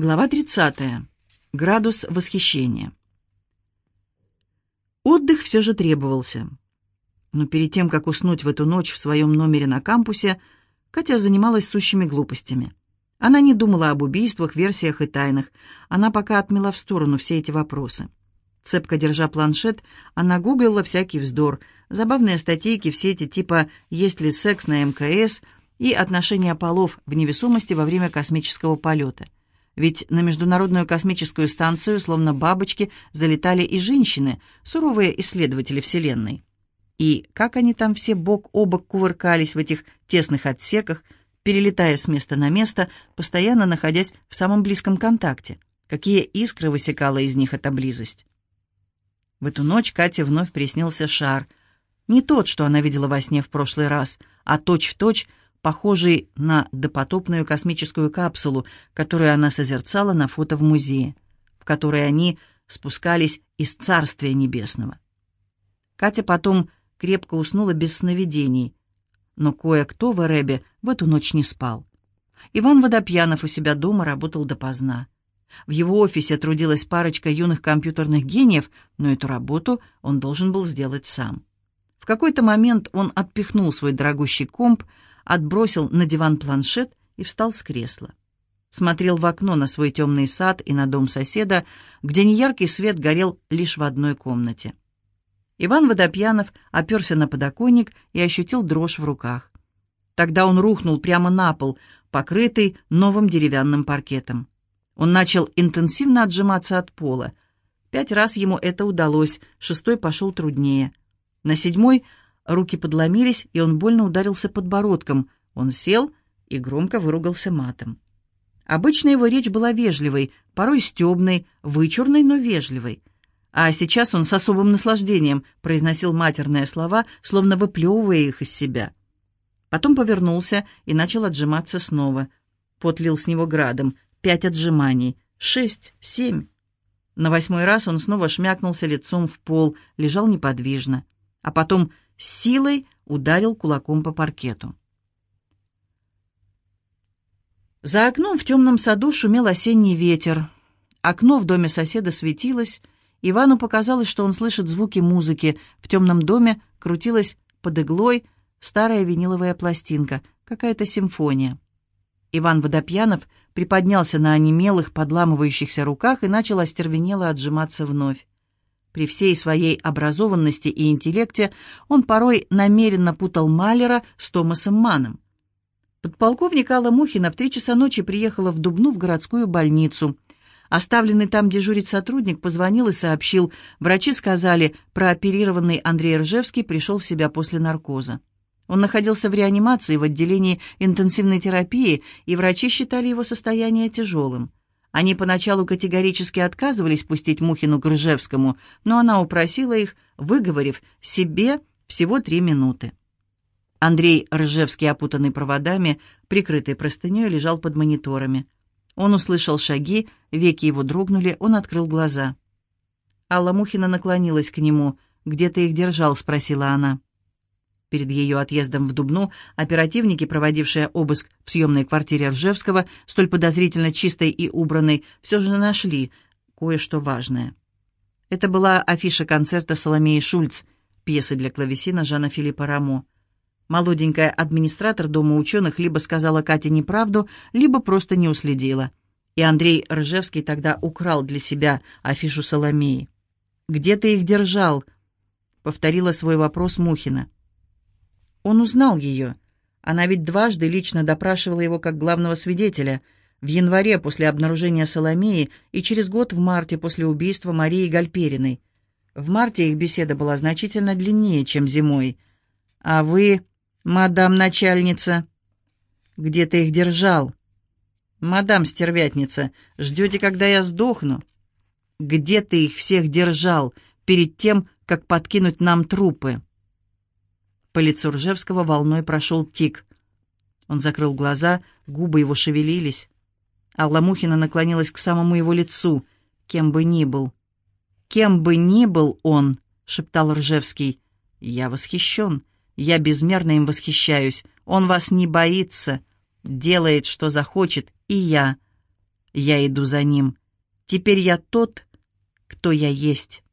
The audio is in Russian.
Глава 30. Градус восхищения. Отдых все же требовался. Но перед тем, как уснуть в эту ночь в своем номере на кампусе, Катя занималась сущими глупостями. Она не думала об убийствах, версиях и тайнах. Она пока отмела в сторону все эти вопросы. Цепко держа планшет, она гуглила всякий вздор, забавные статейки в сети типа «Есть ли секс на МКС?» и «Отношения полов в невесомости во время космического полета». Ведь на Международную космическую станцию, словно бабочки, залетали и женщины, суровые исследователи Вселенной. И как они там все бок о бок кувыркались в этих тесных отсеках, перелетая с места на место, постоянно находясь в самом близком контакте. Какие искры высекала из них эта близость. В эту ночь Кате вновь приснился шар. Не тот, что она видела во сне в прошлый раз, а точь-в-точь, точь, похожий на допотопную космическую капсулу, которую она созерцала на фото в музее, в которой они спускались из Царствия Небесного. Катя потом крепко уснула без сновидений, но кое-кто в Эребе в эту ночь не спал. Иван Водопьянов у себя дома работал допоздна. В его офисе трудилась парочка юных компьютерных гениев, но эту работу он должен был сделать сам. В какой-то момент он отпихнул свой дорогущий комп, отбросил на диван планшет и встал с кресла. Смотрел в окно на свой темный сад и на дом соседа, где неяркий свет горел лишь в одной комнате. Иван Водопьянов оперся на подоконник и ощутил дрожь в руках. Тогда он рухнул прямо на пол, покрытый новым деревянным паркетом. Он начал интенсивно отжиматься от пола. Пять раз ему это удалось, шестой пошел труднее. На седьмой руки подломились, и он больно ударился подбородком. Он сел и громко выругался матом. Обычно его речь была вежливой, порой стебной, вычурной, но вежливой. А сейчас он с особым наслаждением произносил матерные слова, словно выплевывая их из себя. Потом повернулся и начал отжиматься снова. Пот лил с него градом. Пять отжиманий. Шесть, семь. На восьмой раз он снова шмякнулся лицом в пол, лежал неподвижно. А потом с силой ударил кулаком по паркету. За окном в темном саду шумел осенний ветер. Окно в доме соседа светилось. Ивану показалось, что он слышит звуки музыки. В темном доме крутилась под иглой старая виниловая пластинка, какая-то симфония. Иван Водопьянов приподнялся на онемелых, подламывающихся руках и начал остервенело отжиматься вновь. При всей своей образованности и интеллекте он порой намеренно путал Малера с Томасом Маном. Подполковник Алла Мухина в три часа ночи приехала в Дубну в городскую больницу. Оставленный там дежурить сотрудник позвонил и сообщил, врачи сказали, прооперированный Андрей Ржевский пришел в себя после наркоза. Он находился в реанимации в отделении интенсивной терапии, и врачи считали его состояние тяжелым. Они поначалу категорически отказывались пустить Мухину к Ржевскому, но она упросила их, выговорив себе всего три минуты. Андрей Ржевский, опутанный проводами, прикрытый простыней, лежал под мониторами. Он услышал шаги, веки его дрогнули, он открыл глаза. Алла Мухина наклонилась к нему. «Где ты их держал?» — спросила она. Перед ее отъездом в Дубну оперативники, проводившие обыск в съемной квартире Ржевского, столь подозрительно чистой и убранной, все же нашли кое-что важное. Это была афиша концерта Соломеи Шульц, пьесы для клавесина Жана Филиппа Рамо. Молоденькая администратор Дома ученых либо сказала Кате неправду, либо просто не уследила. И Андрей Ржевский тогда украл для себя афишу Соломеи. «Где ты их держал?» — повторила свой вопрос Мухина. Он узнал ее. Она ведь дважды лично допрашивала его как главного свидетеля. В январе после обнаружения Соломеи и через год в марте после убийства Марии Гальпериной. В марте их беседа была значительно длиннее, чем зимой. «А вы, мадам начальница, где ты их держал?» «Мадам стервятница, ждете, когда я сдохну?» «Где ты их всех держал перед тем, как подкинуть нам трупы?» По лицу Ржевского волной прошел тик. Он закрыл глаза, губы его шевелились. Алла Мухина наклонилась к самому его лицу. «Кем бы ни был». «Кем бы ни был он», — шептал Ржевский. «Я восхищен. Я безмерно им восхищаюсь. Он вас не боится. Делает, что захочет. И я. Я иду за ним. Теперь я тот, кто я есть.